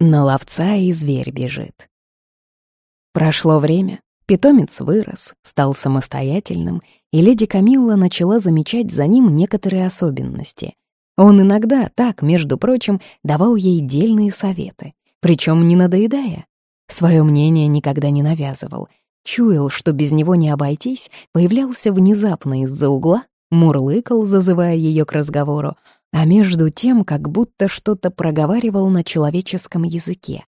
На ловца и зверь бежит. Прошло время, питомец вырос, стал самостоятельным, и леди Камилла начала замечать за ним некоторые особенности. Он иногда, так, между прочим, давал ей дельные советы, причем не надоедая. Своё мнение никогда не навязывал. Чуял, что без него не обойтись, появлялся внезапно из-за угла, мурлыкал, зазывая её к разговору, а между тем как будто что-то проговаривал на человеческом языке.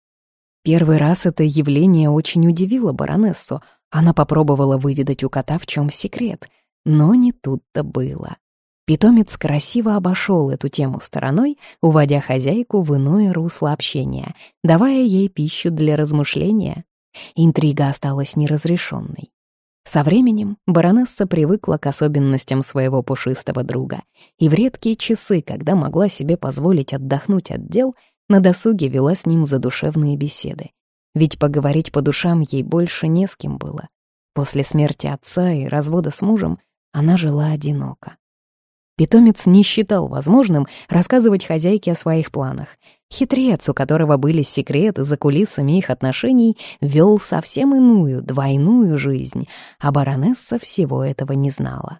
Первый раз это явление очень удивило баронессу. Она попробовала выведать у кота, в чем секрет, но не тут-то было. Питомец красиво обошел эту тему стороной, уводя хозяйку в иное русло общения, давая ей пищу для размышления. Интрига осталась неразрешенной. Со временем баронесса привыкла к особенностям своего пушистого друга, и в редкие часы, когда могла себе позволить отдохнуть от дел, на досуге вела с ним задушевные беседы. Ведь поговорить по душам ей больше не с кем было. После смерти отца и развода с мужем она жила одиноко. Питомец не считал возможным рассказывать хозяйке о своих планах. Хитрец, у которого были секреты за кулисами их отношений, вел совсем иную, двойную жизнь, а баронесса всего этого не знала.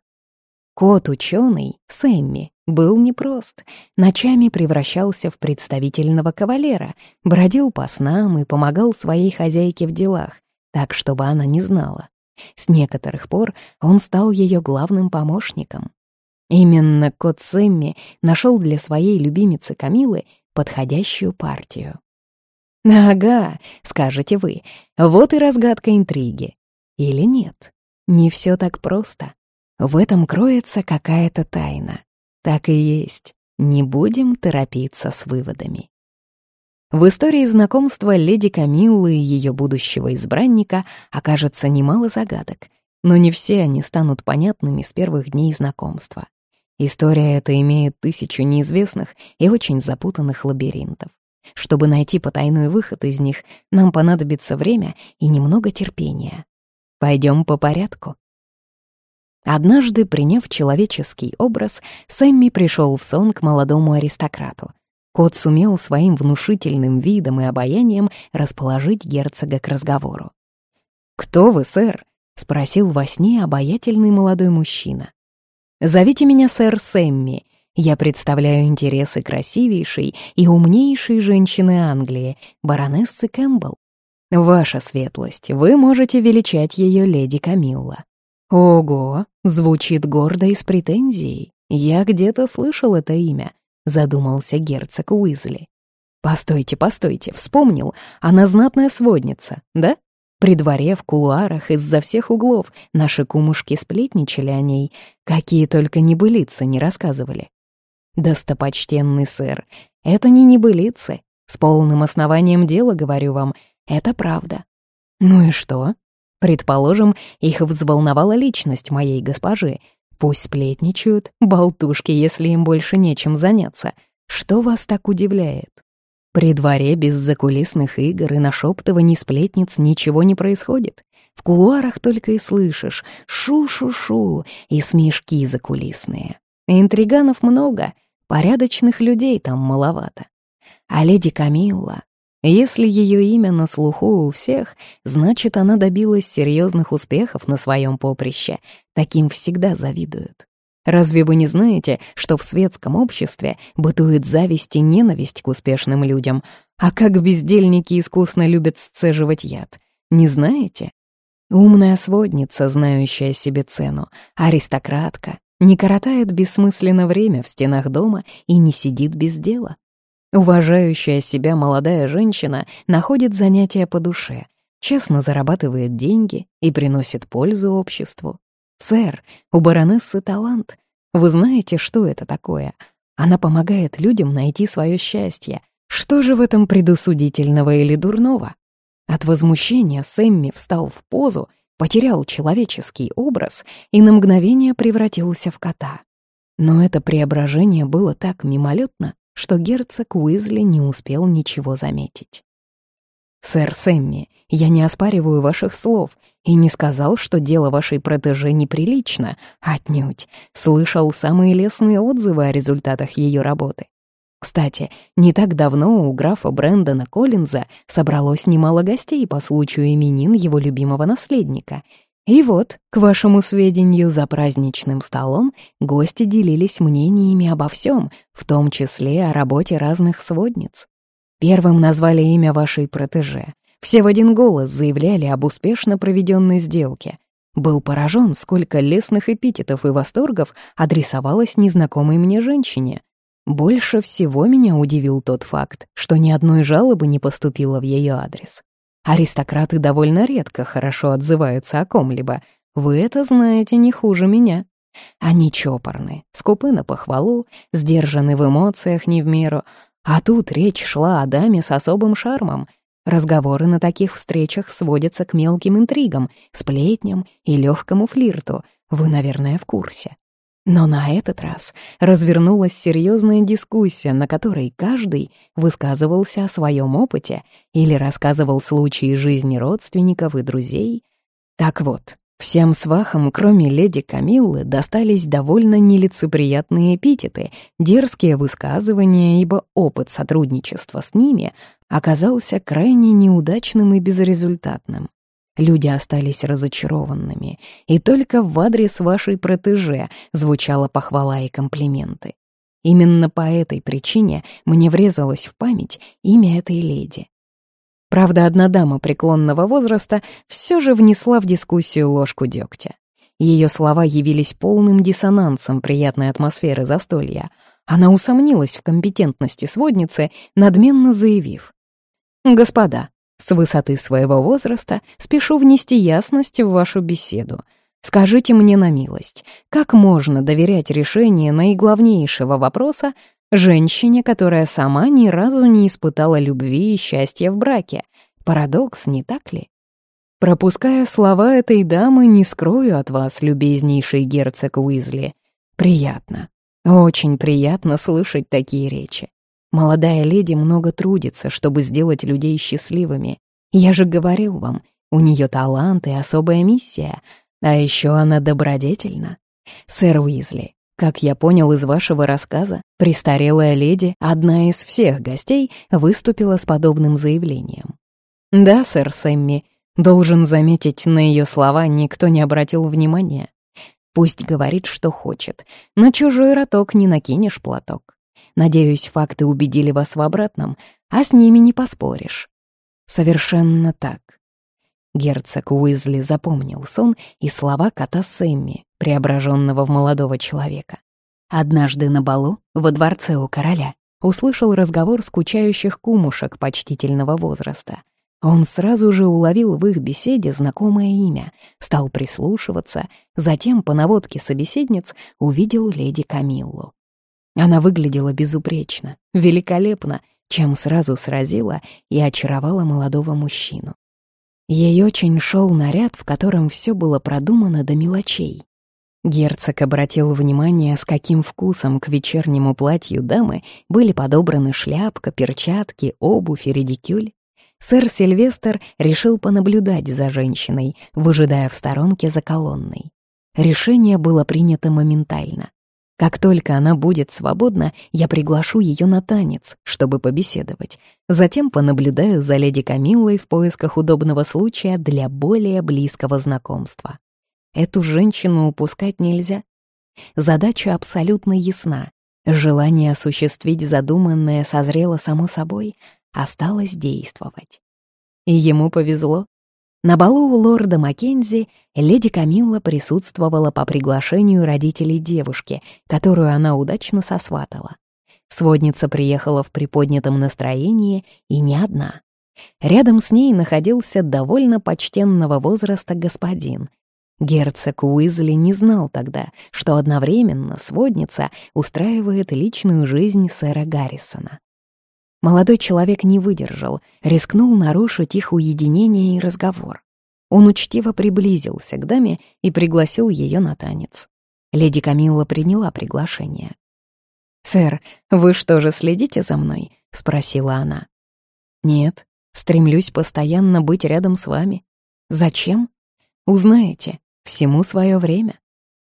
Кот-ученый, Сэмми, был непрост. Ночами превращался в представительного кавалера, бродил по снам и помогал своей хозяйке в делах, так, чтобы она не знала. С некоторых пор он стал ее главным помощником. Именно кот Сэмми нашел для своей любимицы Камилы подходящую партию. «Ага», — скажете вы, — «вот и разгадка интриги». Или нет? Не все так просто. В этом кроется какая-то тайна. Так и есть. Не будем торопиться с выводами. В истории знакомства леди Камиллы и ее будущего избранника окажется немало загадок, но не все они станут понятными с первых дней знакомства. История эта имеет тысячу неизвестных и очень запутанных лабиринтов. Чтобы найти потайной выход из них, нам понадобится время и немного терпения. Пойдем по порядку. Однажды, приняв человеческий образ, Сэмми пришел в сон к молодому аристократу. Кот сумел своим внушительным видом и обаянием расположить герцога к разговору. «Кто вы, сэр?» — спросил во сне обаятельный молодой мужчина. Зовите меня сэр Сэмми. Я представляю интересы красивейшей и умнейшей женщины Англии, баронессы Кэмпбелл. Ваша светлость, вы можете величать ее леди Камилла. Ого, звучит гордо и с претензией. Я где-то слышал это имя, задумался герцог Уизли. Постойте, постойте, вспомнил, она знатная сводница, да? При дворе, в кулуарах, из-за всех углов наши кумушки сплетничали о ней, какие только небылицы не рассказывали. Достопочтенный сэр, это не небылицы. С полным основанием дела, говорю вам, это правда. Ну и что? Предположим, их взволновала личность моей госпожи. Пусть сплетничают, болтушки, если им больше нечем заняться. Что вас так удивляет? При дворе без закулисных игр и нашептываний сплетниц ничего не происходит. В кулуарах только и слышишь «шу-шу-шу» и смешки закулисные. Интриганов много, порядочных людей там маловато. А леди Камилла, если ее имя на слуху у всех, значит, она добилась серьезных успехов на своем поприще. Таким всегда завидуют. Разве вы не знаете, что в светском обществе бытует зависть и ненависть к успешным людям, а как бездельники искусно любят сцеживать яд? Не знаете? Умная сводница, знающая себе цену, аристократка, не коротает бессмысленно время в стенах дома и не сидит без дела. Уважающая себя молодая женщина находит занятия по душе, честно зарабатывает деньги и приносит пользу обществу. «Сэр, у баронессы талант. Вы знаете, что это такое? Она помогает людям найти свое счастье. Что же в этом предусудительного или дурного?» От возмущения Сэмми встал в позу, потерял человеческий образ и на мгновение превратился в кота. Но это преображение было так мимолетно, что герцог Уизли не успел ничего заметить. «Сэр Сэмми, я не оспариваю ваших слов и не сказал, что дело вашей протеже неприлично. Отнюдь. Слышал самые лестные отзывы о результатах ее работы. Кстати, не так давно у графа Брэндона Коллинза собралось немало гостей по случаю именин его любимого наследника. И вот, к вашему сведению, за праздничным столом гости делились мнениями обо всем, в том числе о работе разных сводниц. Первым назвали имя вашей протеже. Все в один голос заявляли об успешно проведенной сделке. Был поражен, сколько лестных эпитетов и восторгов адресовалось незнакомой мне женщине. Больше всего меня удивил тот факт, что ни одной жалобы не поступило в ее адрес. Аристократы довольно редко хорошо отзываются о ком-либо. Вы это знаете не хуже меня. Они чопорны, скупы на похвалу, сдержаны в эмоциях не в меру. А тут речь шла о даме с особым шармом. Разговоры на таких встречах сводятся к мелким интригам, сплетням и легкому флирту. Вы, наверное, в курсе. Но на этот раз развернулась серьезная дискуссия, на которой каждый высказывался о своем опыте или рассказывал случаи жизни родственников и друзей. Так вот, всем свахам, кроме леди Камиллы, достались довольно нелицеприятные эпитеты, дерзкие высказывания, ибо опыт сотрудничества с ними оказался крайне неудачным и безрезультатным. Люди остались разочарованными, и только в адрес вашей протеже звучала похвала и комплименты. Именно по этой причине мне врезалось в память имя этой леди. Правда, одна дама преклонного возраста все же внесла в дискуссию ложку дегтя. Ее слова явились полным диссонансом приятной атмосферы застолья. Она усомнилась в компетентности сводницы, надменно заявив. «Господа, с высоты своего возраста спешу внести ясность в вашу беседу. Скажите мне на милость, как можно доверять решению наиглавнейшего вопроса женщине, которая сама ни разу не испытала любви и счастья в браке? Парадокс, не так ли? Пропуская слова этой дамы, не скрою от вас, любезнейший герцог Уизли. Приятно, очень приятно слышать такие речи. Молодая леди много трудится, чтобы сделать людей счастливыми. Я же говорил вам, у нее талант и особая миссия. А еще она добродетельна. Сэр Уизли, как я понял из вашего рассказа, престарелая леди, одна из всех гостей, выступила с подобным заявлением. Да, сэр Сэмми, должен заметить, на ее слова никто не обратил внимания. Пусть говорит, что хочет, на чужой роток не накинешь платок. Надеюсь, факты убедили вас в обратном, а с ними не поспоришь. Совершенно так. Герцог Уизли запомнил сон и слова кота Сэмми, преображенного в молодого человека. Однажды на балу, во дворце у короля, услышал разговор скучающих кумушек почтительного возраста. Он сразу же уловил в их беседе знакомое имя, стал прислушиваться, затем, по наводке собеседниц, увидел леди Камиллу. Она выглядела безупречно, великолепно, чем сразу сразила и очаровала молодого мужчину. Ей очень шел наряд, в котором все было продумано до мелочей. Герцог обратил внимание, с каким вкусом к вечернему платью дамы были подобраны шляпка, перчатки, обувь и редикюль. Сэр Сильвестр решил понаблюдать за женщиной, выжидая в сторонке за колонной. Решение было принято моментально. Как только она будет свободна, я приглашу ее на танец, чтобы побеседовать. Затем понаблюдаю за леди Камиллой в поисках удобного случая для более близкого знакомства. Эту женщину упускать нельзя. Задача абсолютно ясна. Желание осуществить задуманное созрело само собой, осталось действовать. И ему повезло. На балу у лорда Маккензи леди Камилла присутствовала по приглашению родителей девушки, которую она удачно сосватала. Сводница приехала в приподнятом настроении и не одна. Рядом с ней находился довольно почтенного возраста господин. Герцог Уизли не знал тогда, что одновременно сводница устраивает личную жизнь сэра Гаррисона. Молодой человек не выдержал, рискнул нарушить их уединение и разговор. Он учтиво приблизился к даме и пригласил ее на танец. Леди Камилла приняла приглашение. «Сэр, вы что же следите за мной?» — спросила она. «Нет, стремлюсь постоянно быть рядом с вами. Зачем? Узнаете, всему свое время».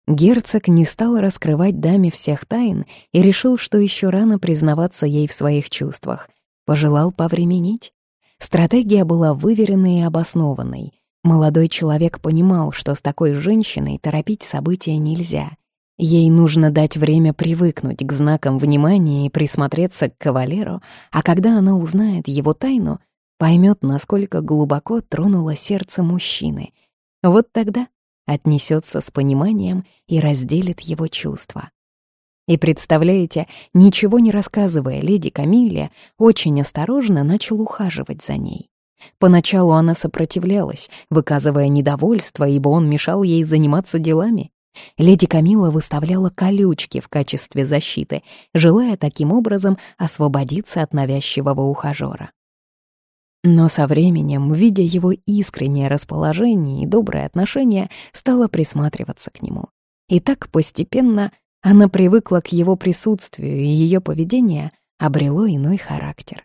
Герцог не стал раскрывать даме всех тайн и решил, что еще рано признаваться ей в своих чувствах. Пожелал повременить. Стратегия была выверенной и обоснованной. Молодой человек понимал, что с такой женщиной торопить события нельзя. Ей нужно дать время привыкнуть к знакам внимания и присмотреться к кавалеру, а когда она узнает его тайну, поймет, насколько глубоко тронуло сердце мужчины. Вот тогда отнесется с пониманием и разделит его чувства. И представляете, ничего не рассказывая леди Камилле, очень осторожно начал ухаживать за ней. Поначалу она сопротивлялась, выказывая недовольство, ибо он мешал ей заниматься делами. Леди Камила выставляла колючки в качестве защиты, желая таким образом освободиться от навязчивого ухажера. Но со временем, видя его искреннее расположение и доброе отношение, стала присматриваться к нему. И так постепенно она привыкла к его присутствию, и ее поведение обрело иной характер.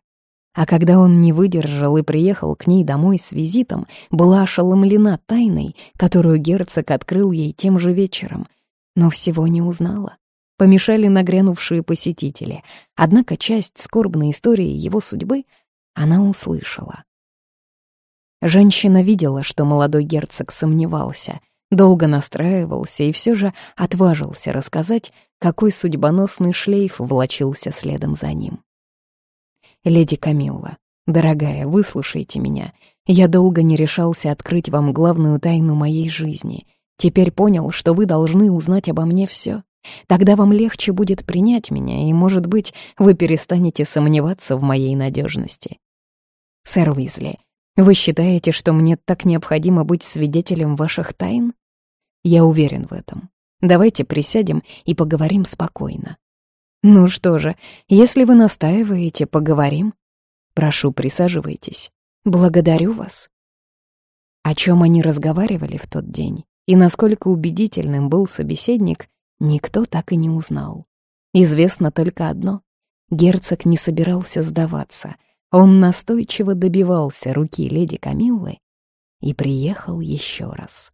А когда он не выдержал и приехал к ней домой с визитом, была ошеломлена тайной, которую герцог открыл ей тем же вечером, но всего не узнала. Помешали нагрянувшие посетители, однако часть скорбной истории его судьбы — она услышала. Женщина видела, что молодой герцог сомневался, долго настраивался и все же отважился рассказать, какой судьбоносный шлейф влочился следом за ним. «Леди Камилла, дорогая, выслушайте меня. Я долго не решался открыть вам главную тайну моей жизни. Теперь понял, что вы должны узнать обо мне все. Тогда вам легче будет принять меня, и, может быть, вы перестанете сомневаться в моей надежности. «Сэр Уизли, вы считаете, что мне так необходимо быть свидетелем ваших тайн? Я уверен в этом. Давайте присядем и поговорим спокойно. Ну что же, если вы настаиваете, поговорим. Прошу, присаживайтесь. Благодарю вас». О чем они разговаривали в тот день и насколько убедительным был собеседник, никто так и не узнал. Известно только одно — герцог не собирался сдаваться — он настойчиво добивался руки леди Камиллы и приехал еще раз.